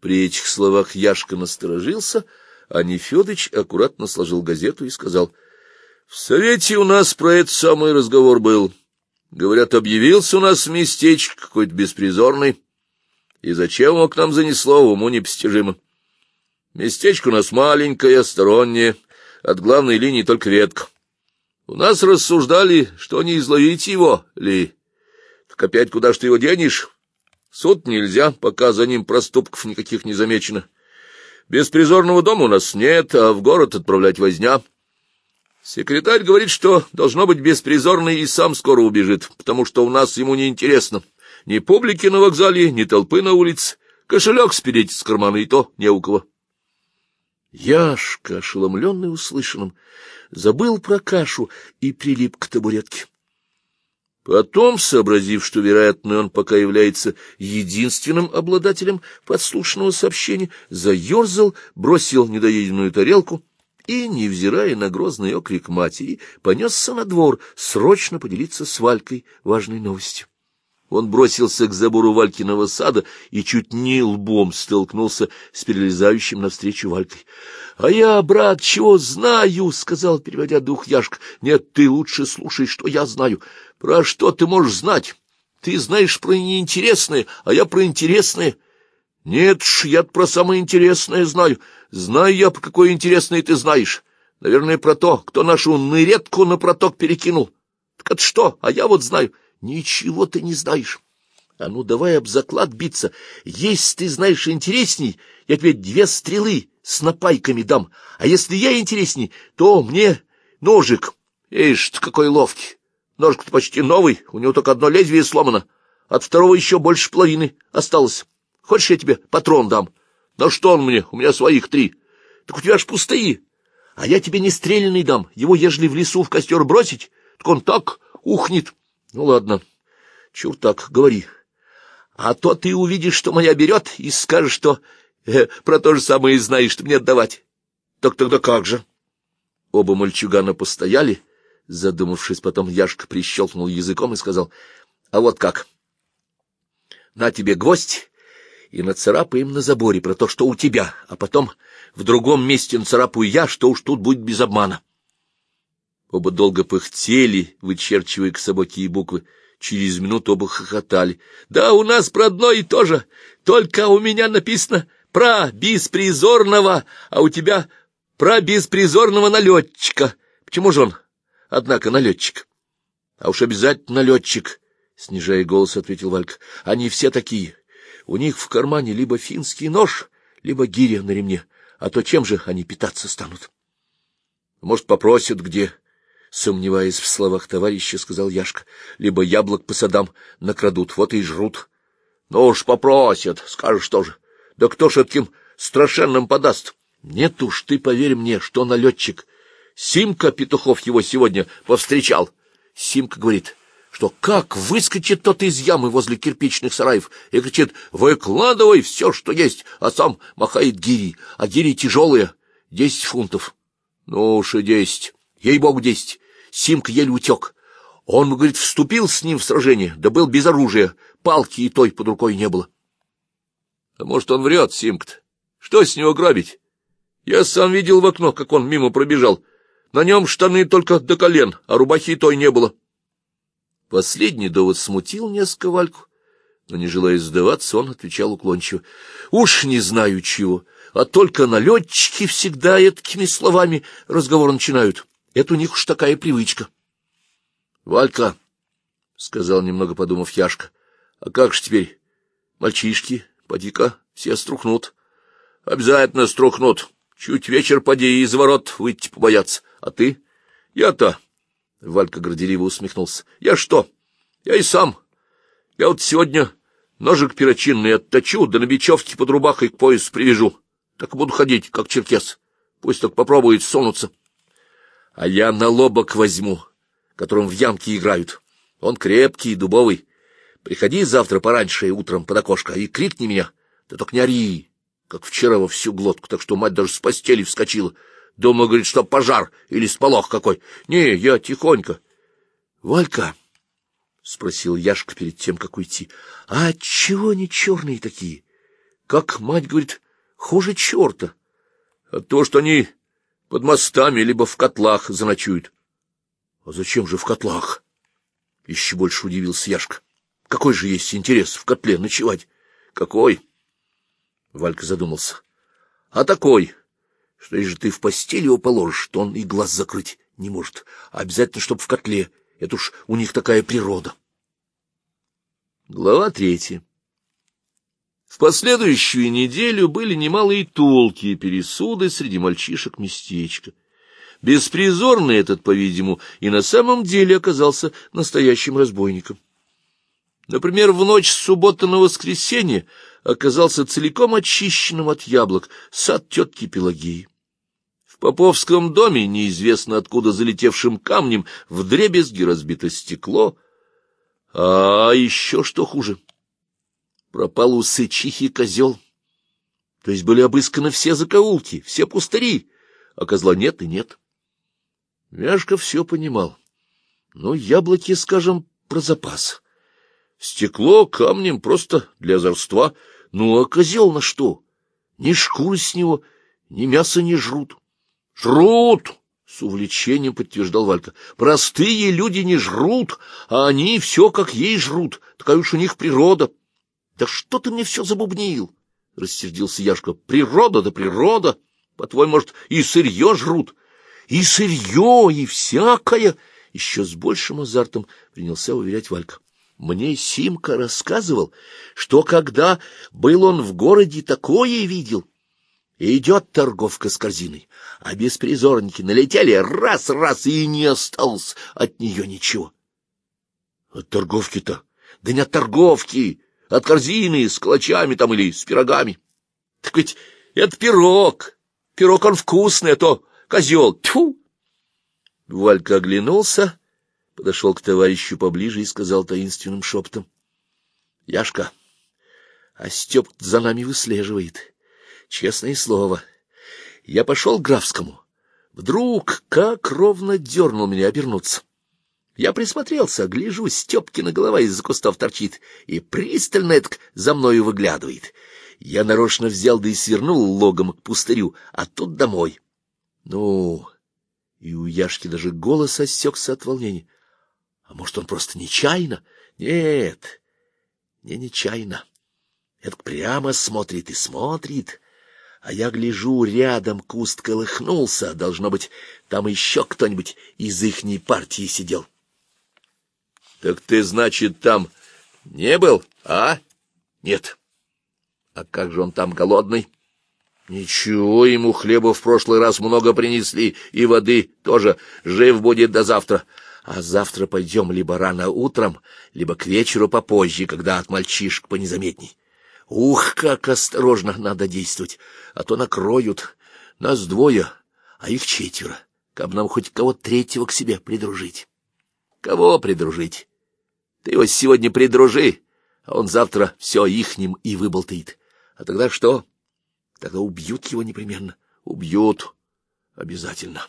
При этих словах Яшка насторожился, а Нефедыч аккуратно сложил газету и сказал, — В совете у нас про этот самый разговор был. Говорят, объявился у нас местечко какой-то беспризорный, и зачем его к нам занесло, уму непостижимо. Местечко у нас маленькое, стороннее, от главной линии только ветка. У нас рассуждали, что не изловить его ли. Так опять куда ж ты его денешь? Суд нельзя, пока за ним проступков никаких не замечено. Беспризорного дома у нас нет, а в город отправлять возня. Секретарь говорит, что должно быть беспризорный и сам скоро убежит, потому что у нас ему не интересно. Ни публики на вокзале, ни толпы на улице. Кошелек спереть с кармана и то не у кого. Яшка, ошеломленный услышанным, забыл про кашу и прилип к табуретке. Потом, сообразив, что, вероятно, он пока является единственным обладателем подслушанного сообщения, заерзал, бросил недоеденную тарелку и, невзирая на грозный окрик матери, понесся на двор срочно поделиться с Валькой важной новостью. Он бросился к забору Валькиного сада и чуть не лбом столкнулся с перелезающим навстречу Валькой. — А я, брат, чего знаю? — сказал, переводя дух Яшка. — Нет, ты лучше слушай, что я знаю. Про что ты можешь знать? Ты знаешь про неинтересное, а я про интересное. Нет ж, я про самое интересное знаю. Знаю я, про какое интересное ты знаешь. Наверное, про то, кто нашу нырετку на проток перекинул. Так это что? А я вот знаю. — Ничего ты не знаешь. А ну, давай об заклад биться. Если ты знаешь интересней, я тебе две стрелы с напайками дам. А если я интересней, то мне ножик. Ишь ты, какой ловкий. Ножик-то почти новый, у него только одно лезвие сломано. От второго еще больше половины осталось. Хочешь, я тебе патрон дам? На что он мне? У меня своих три. Так у тебя ж пустые. А я тебе не стрелянный дам. Его, ежели в лесу в костер бросить, так он так ухнет. Ну, ладно, чур так, говори. А то ты увидишь, что моя берет, и скажешь, что э, про то же самое и знаешь, что мне отдавать. Так тогда как же? Оба мальчугана постояли, задумавшись, потом Яшка прищелкнул языком и сказал, а вот как. На тебе гвоздь и нацарапаем на заборе про то, что у тебя, а потом в другом месте нацарапаю я, что уж тут будет без обмана. Оба долго пыхтели, вычерчивая к собаке буквы. Через минуту оба хохотали. — Да у нас про одно и то же. Только у меня написано про беспризорного, а у тебя про беспризорного налетчика. Почему же он, однако, налетчик? — А уж обязательно налетчик, — снижая голос, ответил Валька. — Они все такие. У них в кармане либо финский нож, либо гиря на ремне. А то чем же они питаться станут? — Может, попросят где? —— сомневаясь в словах товарища, сказал Яшка. — Либо яблок по садам накрадут, вот и жрут. — Ну уж попросят, скажешь тоже. Да кто ж этим страшенным подаст? Нет уж, ты поверь мне, что налетчик. Симка Петухов его сегодня повстречал. Симка говорит, что как выскочит тот из ямы возле кирпичных сараев и кричит «Выкладывай все, что есть», а сам махает гири, а гири тяжелые, десять фунтов. Ну уж и десять. Ей-богу, десять. Симка еле утек. Он, говорит, вступил с ним в сражение, да был без оружия, палки и той под рукой не было. А может, он врет, Симка-то? Что с него грабить? Я сам видел в окно, как он мимо пробежал. На нем штаны только до колен, а рубахи той не было. Последний довод смутил несколько Вальку, но, не желая сдаваться, он отвечал уклончиво. — Уж не знаю чего, а только налетчики всегда такими словами разговор начинают. Это у них уж такая привычка. — Валька, — сказал, немного подумав Яшка, — а как же теперь? Мальчишки, поди-ка, все струхнут. — Обязательно струхнут. Чуть вечер поди из ворот выйти побояться. А ты? — Я-то... — Валька горделиво усмехнулся. — Я что? Я и сам. Я вот сегодня ножик перочинный отточу, да на бечевке под рубахой к поясу привяжу. Так буду ходить, как черкес. Пусть только попробует сунуться а я на лобок возьму, которым в ямке играют. Он крепкий, дубовый. Приходи завтра пораньше и утром под окошко и крикни меня. Ты только не ори, как вчера во всю глотку, так что мать даже с постели вскочила. Думаю, говорит, что пожар или сполох какой. Не, я тихонько. — Валька, — спросил Яшка перед тем, как уйти, — а чего они черные такие? как мать говорит, хуже черта. А то, что они под мостами либо в котлах заночуют. — А зачем же в котлах? — еще больше удивился Яшка. — Какой же есть интерес в котле ночевать? — Какой? Валька задумался. — А такой, что если ты в постель его положишь, то он и глаз закрыть не может. Обязательно, чтобы в котле. Это уж у них такая природа. Глава третья. В последующую неделю были немалые толки и пересуды среди мальчишек местечка. Беспризорный этот, по-видимому, и на самом деле оказался настоящим разбойником. Например, в ночь с субботы на воскресенье оказался целиком очищенным от яблок сад тетки Пелагеи. В Поповском доме, неизвестно откуда залетевшим камнем, вдребезги разбито стекло, а еще что хуже — пропал у сычихи козел. То есть были обысканы все закоулки, все пустыри, а козла нет и нет. Мяшка все понимал. Ну, яблоки, скажем, про запас. Стекло камнем просто для озорства. Ну, а козел на что? Ни шкуры с него, ни мяса не жрут. Жрут! С увлечением подтверждал Валька. Простые люди не жрут, а они все как ей жрут. Такая уж у них природа. Да что ты мне все забубнил? — рассердился Яшка. — Природа да природа. По-твоему, может, и сырье жрут? И сырье, и всякое. Еще с большим азартом принялся уверять Валька. Мне Симка рассказывал, что когда был он в городе, такое видел. Идет торговка с корзиной, а беспризорники налетели раз-раз, и не осталось от нее ничего. — От торговки-то? Да не от торговки! От корзины с клочами там или с пирогами. Так ведь это пирог. Пирог он вкусный, а то козел. Тьфу! Валька оглянулся, подошел к товарищу поближе и сказал таинственным шепотом. — Яшка, а Степ за нами выслеживает. Честное слово. Я пошел к графскому. Вдруг как ровно дернул меня обернуться. Я присмотрелся, гляжу, Степкина голова из-за кустов торчит, и пристально это за мною выглядывает. Я нарочно взял да и свернул логом к пустырю, а тут домой. Ну, и у Яшки даже голос осекся от волнения. А может, он просто нечаянно? Нет, не нечаянно. Это прямо смотрит и смотрит. А я гляжу, рядом куст колыхнулся. Должно быть, там еще кто-нибудь из ихней партии сидел. — Так ты, значит, там не был, а? — Нет. — А как же он там голодный? — Ничего, ему хлеба в прошлый раз много принесли, и воды тоже. Жив будет до завтра. А завтра пойдем либо рано утром, либо к вечеру попозже, когда от мальчишек понезаметней. Ух, как осторожно надо действовать, а то накроют. Нас двое, а их четверо. Как нам хоть кого третьего к себе придружить. Кого придружить? Ты его сегодня придружи, а он завтра все ихним и выболтает. А тогда что? Тогда убьют его непременно. Убьют. Обязательно.